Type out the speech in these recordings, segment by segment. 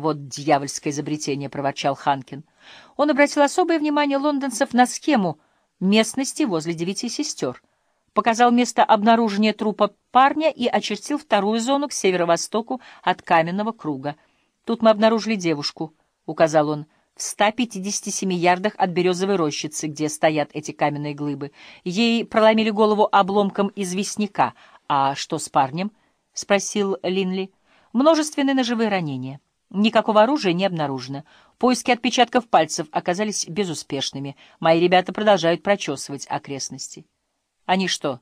«Вот дьявольское изобретение», — проворчал Ханкин. Он обратил особое внимание лондонцев на схему местности возле девяти сестер, показал место обнаружения трупа парня и очертил вторую зону к северо-востоку от каменного круга. «Тут мы обнаружили девушку», — указал он, — в 157 ярдах от березовой рощицы, где стоят эти каменные глыбы. Ей проломили голову обломком известняка. «А что с парнем?» — спросил Линли. «Множественные ножевые ранения». Никакого оружия не обнаружено. Поиски отпечатков пальцев оказались безуспешными. Мои ребята продолжают прочесывать окрестности. Они что,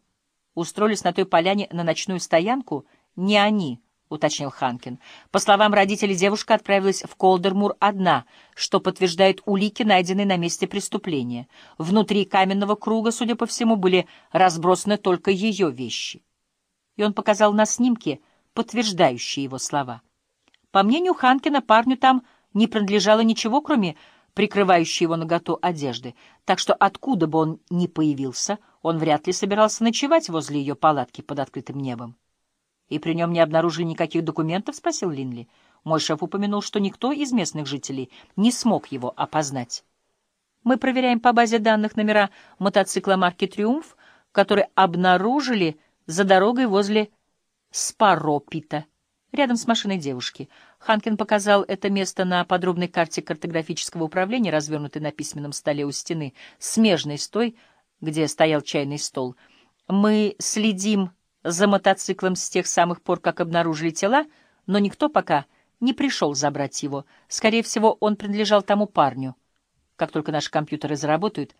устроились на той поляне на ночную стоянку? Не они, — уточнил Ханкин. По словам родителей, девушка отправилась в Колдермур одна, что подтверждает улики, найденные на месте преступления. Внутри каменного круга, судя по всему, были разбросаны только ее вещи. И он показал на снимке, подтверждающие его слова. По мнению Ханкина, парню там не принадлежало ничего, кроме прикрывающей его наготу одежды, так что откуда бы он ни появился, он вряд ли собирался ночевать возле ее палатки под открытым небом. — И при нем не обнаружили никаких документов? — спросил Линли. Мой шеф упомянул, что никто из местных жителей не смог его опознать. Мы проверяем по базе данных номера мотоцикла марки «Триумф», который обнаружили за дорогой возле Спаропита рядом с машиной девушки. Ханкин показал это место на подробной карте картографического управления, развернутой на письменном столе у стены, смежной с той, где стоял чайный стол. Мы следим за мотоциклом с тех самых пор, как обнаружили тела, но никто пока не пришел забрать его. Скорее всего, он принадлежал тому парню. Как только наши компьютеры заработают,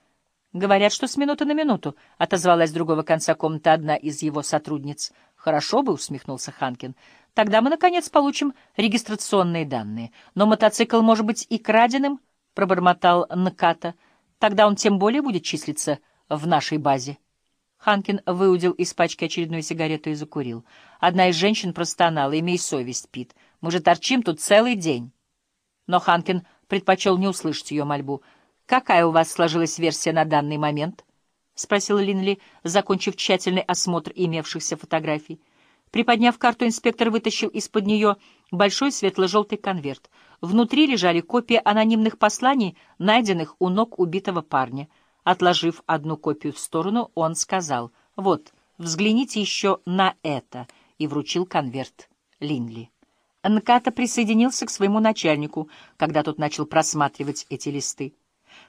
Говорят, что с минуты на минуту, — отозвалась с другого конца комнаты одна из его сотрудниц. — Хорошо бы, — усмехнулся Ханкин. — Тогда мы, наконец, получим регистрационные данные. Но мотоцикл может быть и краденым, — пробормотал Наката. Тогда он тем более будет числиться в нашей базе. Ханкин выудил из пачки очередную сигарету и закурил. Одна из женщин простонала. «Имей совесть, Пит. Мы же торчим тут целый день». Но Ханкин предпочел не услышать ее мольбу — «Какая у вас сложилась версия на данный момент?» — спросил Линли, закончив тщательный осмотр имевшихся фотографий. Приподняв карту, инспектор вытащил из-под нее большой светло-желтый конверт. Внутри лежали копии анонимных посланий, найденных у ног убитого парня. Отложив одну копию в сторону, он сказал, «Вот, взгляните еще на это», и вручил конверт Линли. Нката присоединился к своему начальнику, когда тот начал просматривать эти листы.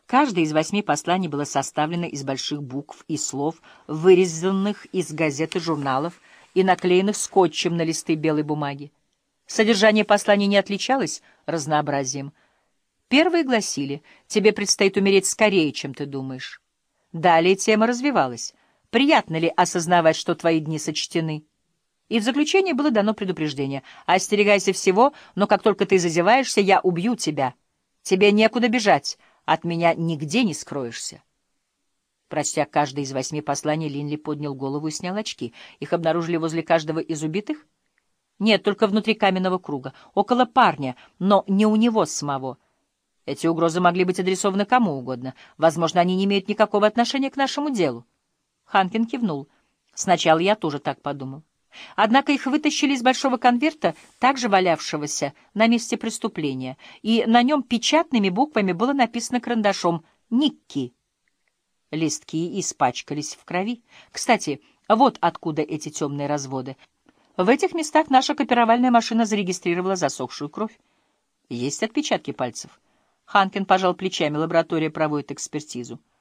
Каждое из восьми посланий было составлено из больших букв и слов, вырезанных из газет и журналов и наклеенных скотчем на листы белой бумаги. Содержание посланий не отличалось разнообразием. Первые гласили «Тебе предстоит умереть скорее, чем ты думаешь». Далее тема развивалась. «Приятно ли осознавать, что твои дни сочтены?» И в заключение было дано предупреждение. «Остерегайся всего, но как только ты зазеваешься, я убью тебя. Тебе некуда бежать». От меня нигде не скроешься. Прочтя каждое из восьми посланий, Линли поднял голову и снял очки. Их обнаружили возле каждого из убитых? Нет, только внутри каменного круга, около парня, но не у него самого. Эти угрозы могли быть адресованы кому угодно. Возможно, они не имеют никакого отношения к нашему делу. Ханкин кивнул. Сначала я тоже так подумал. Однако их вытащили из большого конверта, также валявшегося на месте преступления, и на нем печатными буквами было написано карандашом «Никки». Листки испачкались в крови. Кстати, вот откуда эти темные разводы. В этих местах наша копировальная машина зарегистрировала засохшую кровь. Есть отпечатки пальцев. Ханкин пожал плечами, лаборатория проводит экспертизу.